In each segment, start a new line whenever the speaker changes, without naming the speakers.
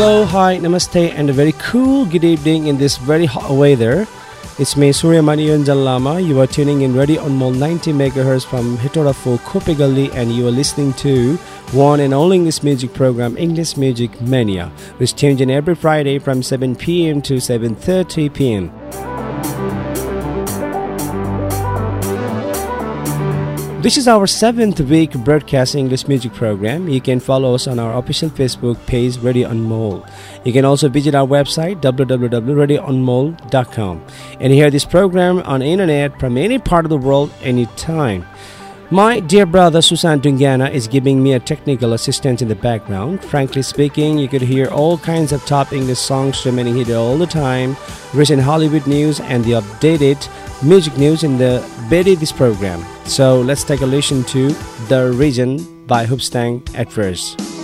Hello, hi, namaste, and a very cool good evening in this very hot weather. It's me, Surya Maniyan Lama. You are tuning in Radio Anmol 90 MHz from Hitorafo, Kopegali, and you are listening to one and only English music program, English Music Mania, which in every Friday from 7 p.m. to 7.30 p.m. This is our seventh week broadcast English music program. You can follow us on our official Facebook page, Radio Anmol. You can also visit our website, www.radioanmol.com, and hear this program on internet from any part of the world, anytime. My dear brother Susan Dungana is giving me a technical assistance in the background. Frankly speaking, you could hear all kinds of top English songs remaining here all the time, recent Hollywood news, and the updated music news in the of this program. So let's take a listen to The Reason by Hoobastank at first.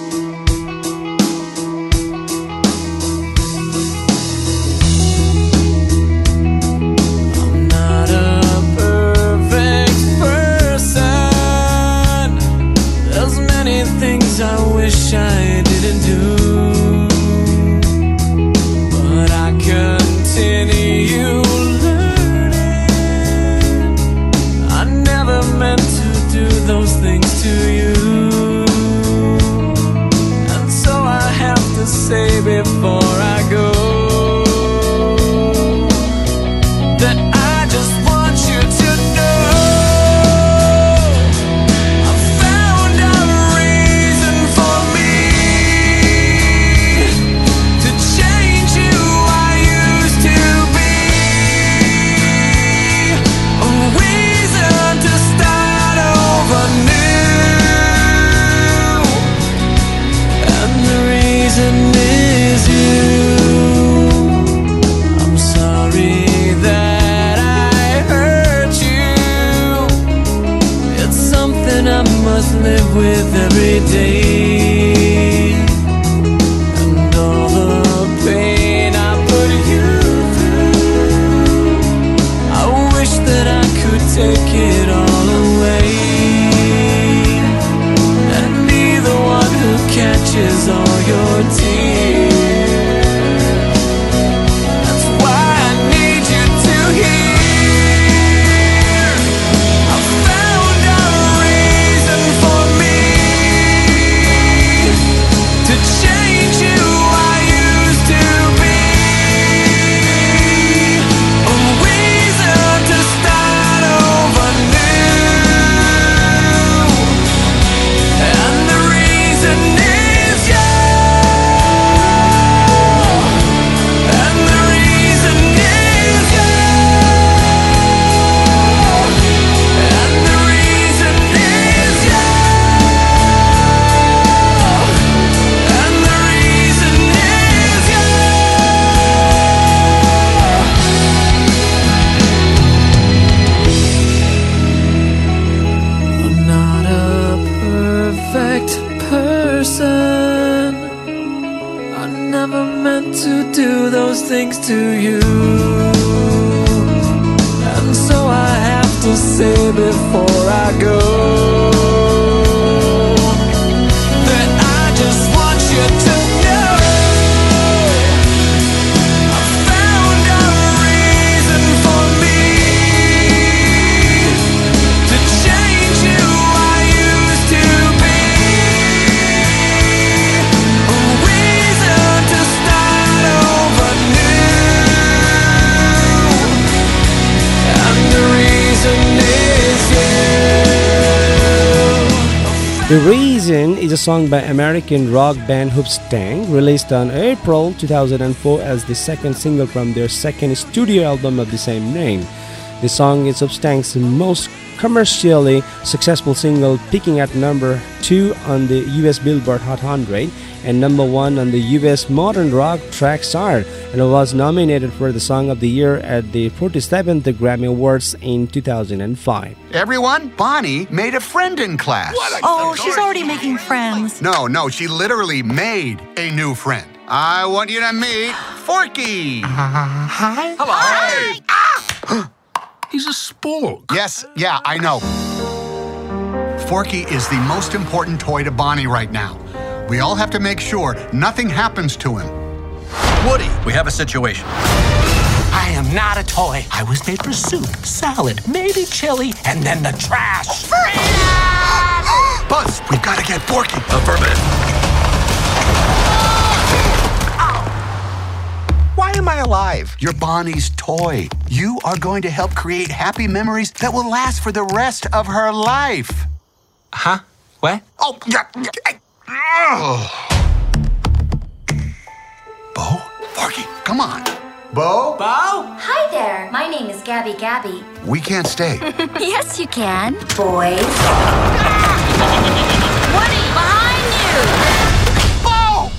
Every The Reason is a
song by American rock band Hoobastank, released on April 2004 as the second single from their second studio album of the same name. The song is Hoobastank's most commercially successful single, peaking at number 2 on the US Billboard Hot 100 and number 1 on the US Modern Rock Tracks chart, and it was nominated for the Song of the Year at the 47th Grammy Awards in 2005.
Everyone, Bonnie made a friend in class.
Oh, she's already making friends.
No, no, she literally made a new friend. I want you to meet Forky.
Hi.
Hello. Ah! He's a spork.
Yes, yeah, I know. Forky is the most important toy to Bonnie right now. We all have to make sure nothing happens to him.
Woody, we have a situation.
I am not a toy. I was made for soup, salad, maybe chili, and then the trash.
Buzz, we've got to get Forky.
Affirmative.
Why am I alive? You're Bonnie's toy. You are going to help create happy memories that will last for the rest of her life.
Huh? What?
Oh, yeah. yeah, Bo? Forky, come on. Bo? Bo?
Hi there. My name is Gabby Gabby.
We can't stay.
Yes, you can. Boys. Woody, behind
Bo!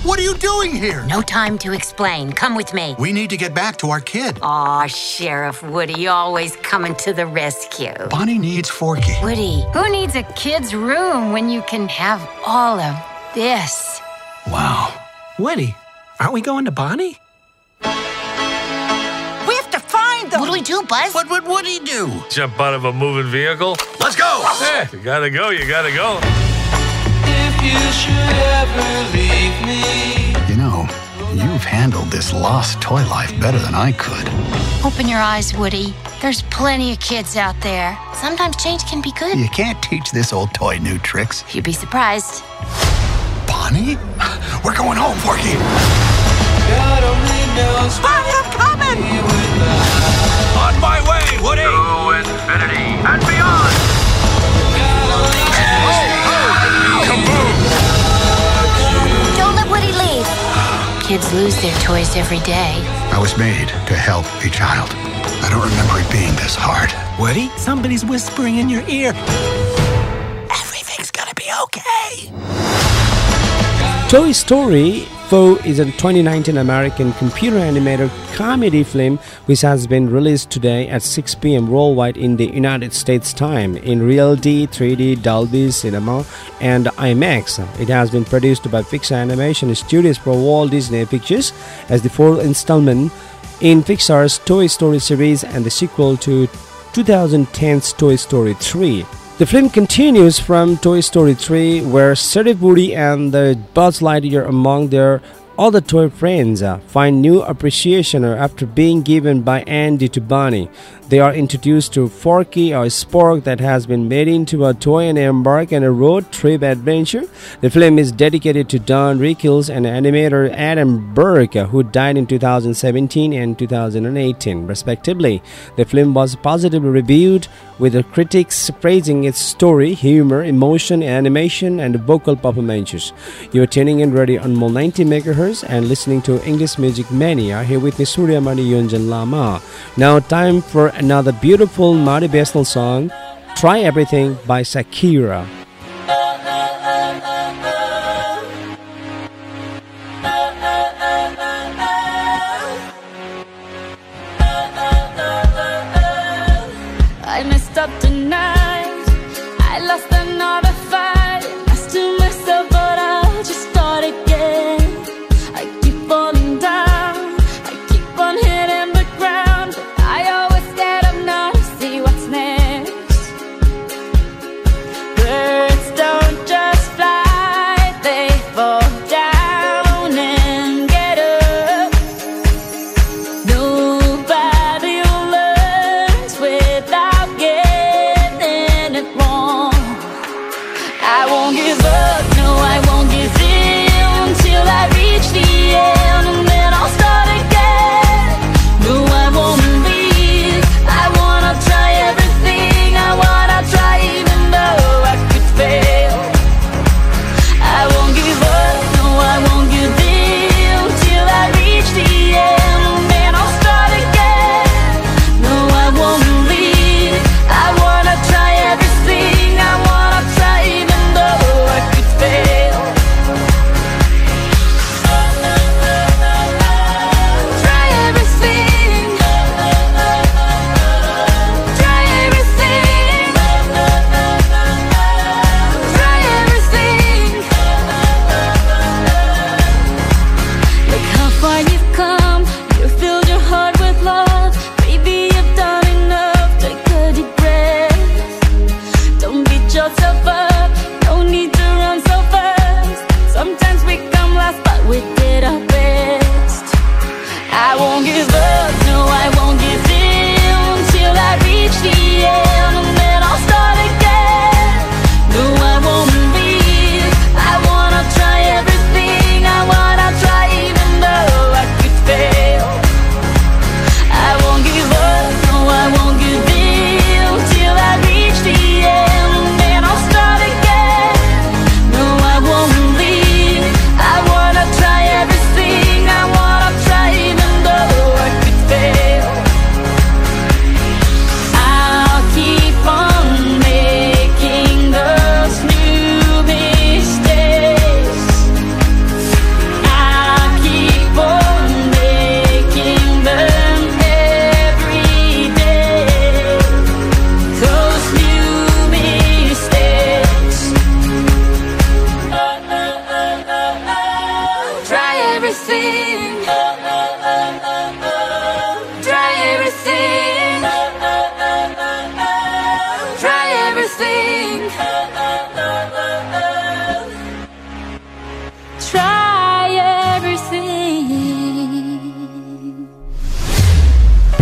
What are you doing here?
No time to explain. Come with me.
We need to get back to our kid.
Aw, Sheriff Woody, always coming to the rescue.
Bonnie needs Forky.
Woody, who needs a kid's room when you can have all of this?
Wow. Woody, aren't we going to Bonnie?
We have to find them.
What do we do, Buzz?
What would Woody do?
Jump out of a moving vehicle?
Let's go!
Eh, you gotta go, you gotta go.
If you should ever leave me.
You know, you've handled this lost toy life better than I could.
Open your eyes, Woody. There's plenty of kids out there. Sometimes change can be good.
You can't teach this old toy new tricks.
You'd be surprised.
Bonnie? We're going home, Forky.
God only knows
Bonnie, I'm coming.
On my way, Woody. To infinity and beyond.
Kids lose their toys every day.
I was made to help a child. I don't remember it being this hard.
Woody, somebody's whispering in your ear. Everything's gonna be okay.
Toy Story 4 is a 2019 American computer animated comedy film which has been released today at 6 p.m. worldwide in the United States time in Real D, 3D, Dolby Cinema, and IMAX. It has been produced by Pixar Animation Studios for Walt Disney Pictures as the fourth installment in Pixar's Toy Story series and the sequel to 2010's Toy Story 3. The film continues from Toy Story 3, where Woody and the Buzz Lightyear, among their other toy friends, uh, find new appreciation after being given by Andy to Bonnie. They are introduced to Forky, a spork that has been made into a toy and embark on a road trip adventure. The film is dedicated to Don Rickles and animator Adam Burke, who died in 2017 and 2018, respectively. The film was positively reviewed, with the critics praising its story, humor, emotion, animation, and vocal performances. You are tuning in Radio Anmol 90 MHz and listening to English Music Mania here with me, Surya Mani Yonjan Lama. Now, time for another beautiful motivational song, Try Everything by Shakira.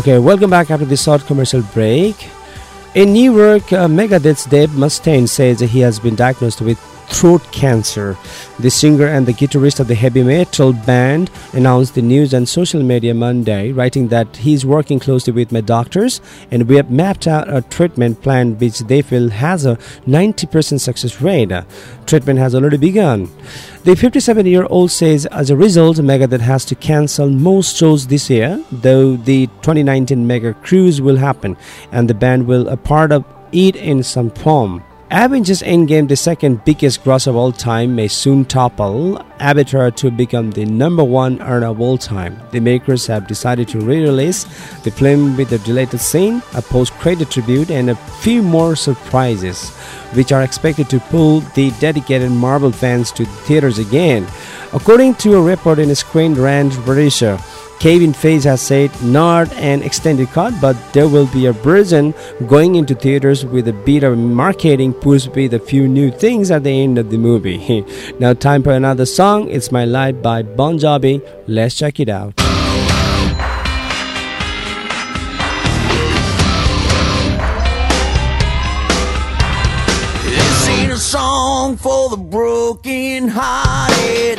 Okay, welcome back after this short commercial break. In New York, uh, Megadeth's Dave Mustaine says he has been diagnosed with throat cancer. The singer and the guitarist of the heavy metal band announced the news on social media Monday, writing that he's working closely with my doctors and we have mapped out a treatment plan which they feel has a 90% success rate. Treatment has already begun. The 57 year old says as a result, Megadeth has to cancel most shows this year, though the 2019 Mega Cruise will happen and the band will a part of it in some form. Avengers Endgame, the second biggest gross of all time, may soon topple Avatar to become the number one earner of all time. The makers have decided to re-release the film with a deleted scene, a post-credit tribute, and a few more surprises, which are expected to pull the dedicated Marvel fans to the theaters again. According to a report in Screen Rant British, Kevin Feige has said not an extended cut, but there will be a version going into theaters with a bit of marketing push with a few new things at the end of the movie. now, time for another song. It's My Life by Bon Jovi. Let's check it out.
This ain't a song for the broken hearted.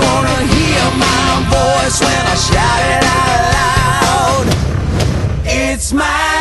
Gonna hear my voice when I shout it out loud. It's my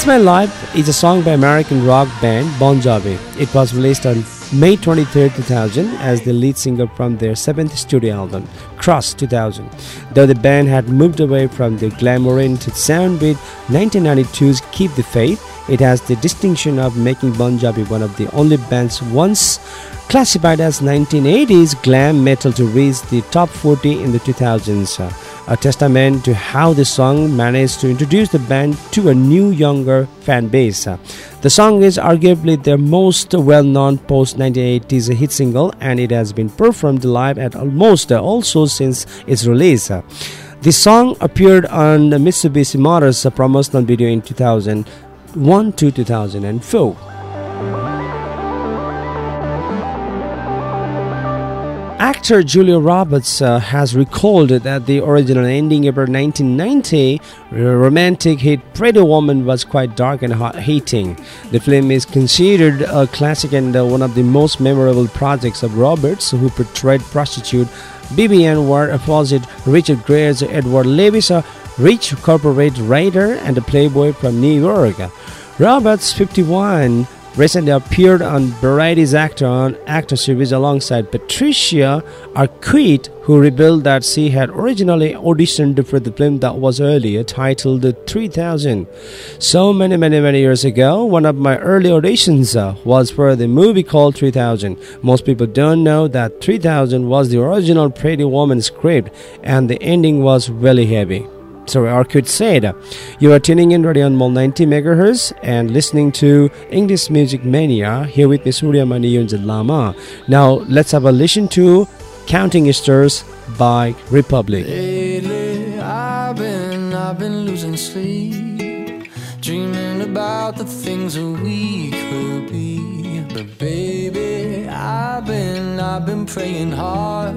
It's My Life is
a song by American rock band Bon Jovi. It was released on May 23, 2000 as the lead single from their seventh studio album, Crush 2000. Though the band had moved away from the glamour-oriented sound with 1992's Keep the Faith, it has the distinction of making Bon Jovi one of the only bands once classified as 1980s glam metal to reach the top 40 in the 2000s a testament to how the song managed to introduce the band to a new, younger fan base. The song is arguably their most well known post 1980s hit single, and it has been performed live at almost all shows since its release. The song appeared on Mitsubishi Motors promotional video in 2001 to 2004. Actor Julia Roberts uh, has recalled that the original ending of her 1990 romantic hit Pretty Woman was quite dark and hot hitting. The film is considered a classic and uh, one of the most memorable projects of Roberts, who portrayed prostitute Vivian Ward opposite Richard Gere's Edward Lewis, a rich corporate writer and a playboy from New York. Roberts, 51, recently appeared on Variety's Actor on Actor series alongside Patricia Arquette, who revealed that she had originally auditioned for the film that was earlier titled 3000. So many, many, many years ago, one of my early auditions uh, was for the movie called 3000. Most people don't know that 3000 was the original Pretty Woman script, and the ending was really heavy sorry, Arquette said, You are tuning in Radio Anmol 90 MHz and listening to English Music Mania here with me Surya Mani Lama. Now let's have a listen to Counting Stars by Republic.
Lately, I've been, I've been losing sleep, dreaming about the things that we could be. But baby, I've been, I've been praying hard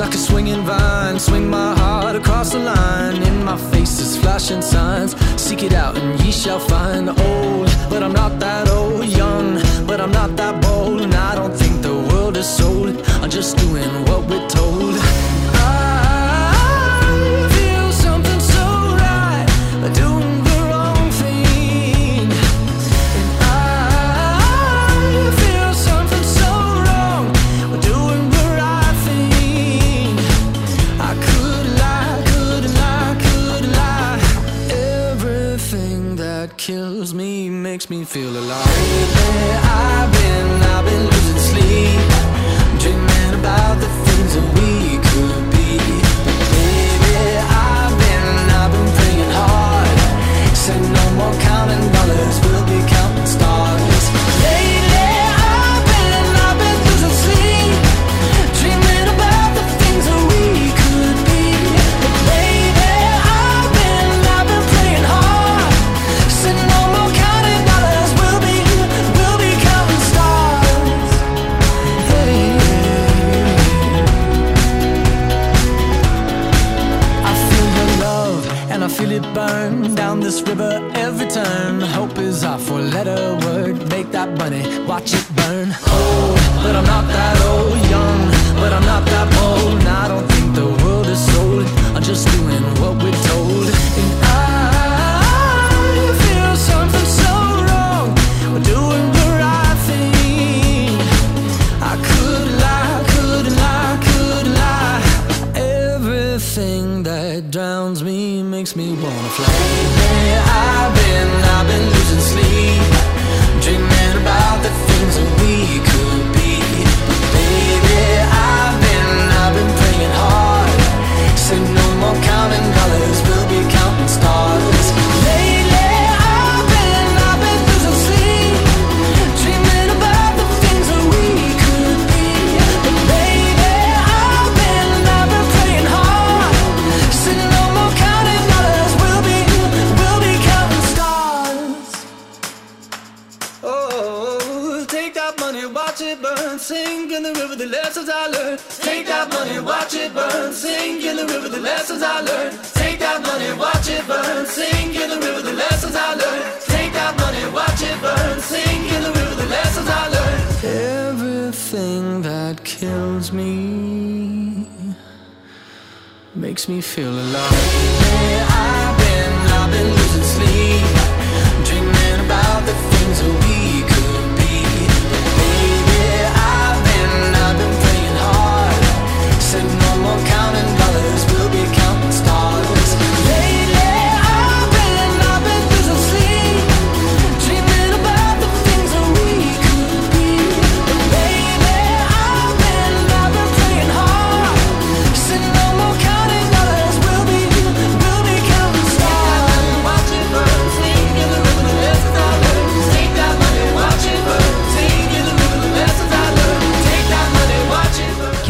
Like a swinging vine. Swing my heart across the line. In my face is flashing signs. Seek it out and ye shall find. Old, but I'm not that old. Young, but I'm not that bold. And I don't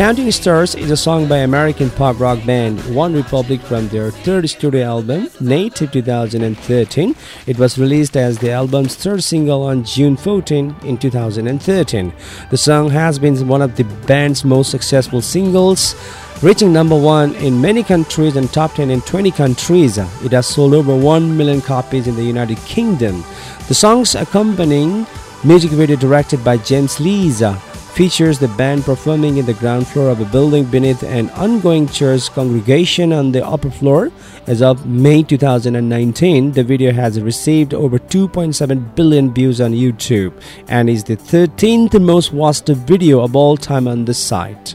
Counting Stars is
a song by American pop rock band One Republic from their third studio album, Native 2013. It was released as the album's third single on June 14 in 2013. The song has been one of the band's most successful singles, reaching number one in many countries and top 10 in 20 countries. It has sold over 1 million copies in the United Kingdom. The song's accompanying music video directed by James Lees features the band performing in the ground floor of a building beneath an ongoing church congregation on the upper floor. As of May 2019, the video has received over 2.7 billion views on YouTube and is the 13th most watched video of all time on the site.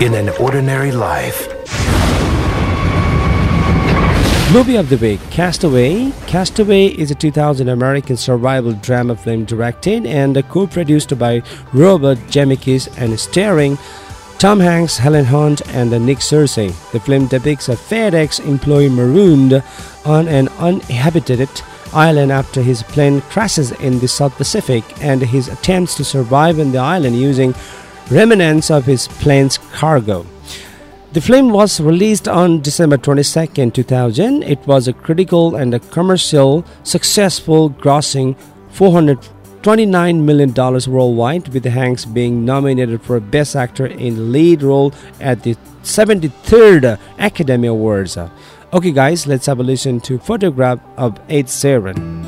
In an ordinary life,
Movie of the Week Castaway. Castaway is a 2000 American survival drama film directed and co produced by Robert Zemeckis and starring Tom Hanks, Helen Hunt, and Nick Searcy. The film depicts a FedEx employee marooned on an uninhabited island after his plane crashes in the South Pacific and his attempts to survive on the island using remnants of his plane's cargo. The film was released on December 22, 2000. It was a critical and a commercial successful, grossing $429 million worldwide, with Hanks being nominated for Best Actor in Lead Role at the 73rd Academy Awards. Okay, guys, let's have a listen to Photograph of Ed Sheeran.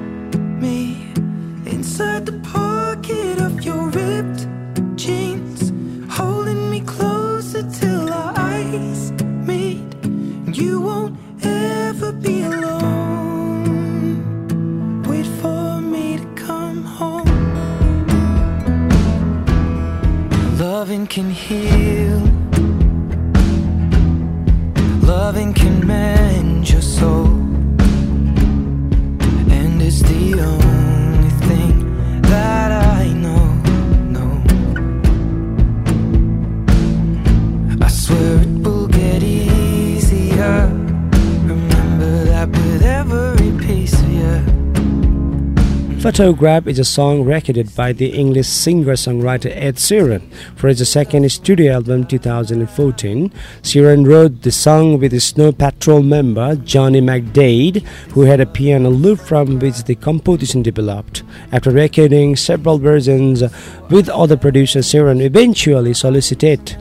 Photograph is a song recorded by the English singer-songwriter Ed Sheeran for his second studio album 2014. Sheeran wrote the song with Snow Patrol member Johnny McDaid, who had a piano loop from which the composition developed. After recording several versions with other producers, Sheeran eventually solicited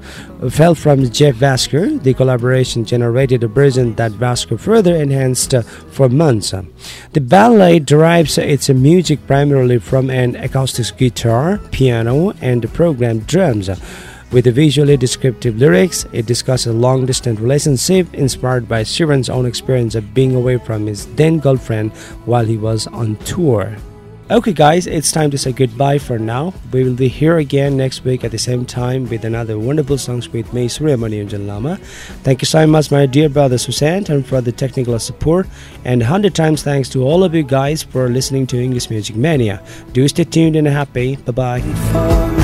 fell from Jeff Bhasker. The collaboration generated a version that Bhasker further enhanced for months. The ballad derives its music primarily from an acoustic guitar, piano, and programmed drums. With visually descriptive lyrics, it discusses a long distance relationship inspired by Sheeran's own experience of being away from his then girlfriend while he was on tour. Okay, guys, it's time to say goodbye for now. We will be here again next week at the same time with another wonderful songs with me, Suryamani Yonjan Lama. Thank you so much, my dear brother Susan, and for the technical support. And 100 times thanks to all of you guys for listening to English Music Mania. Do stay tuned and happy. Bye bye.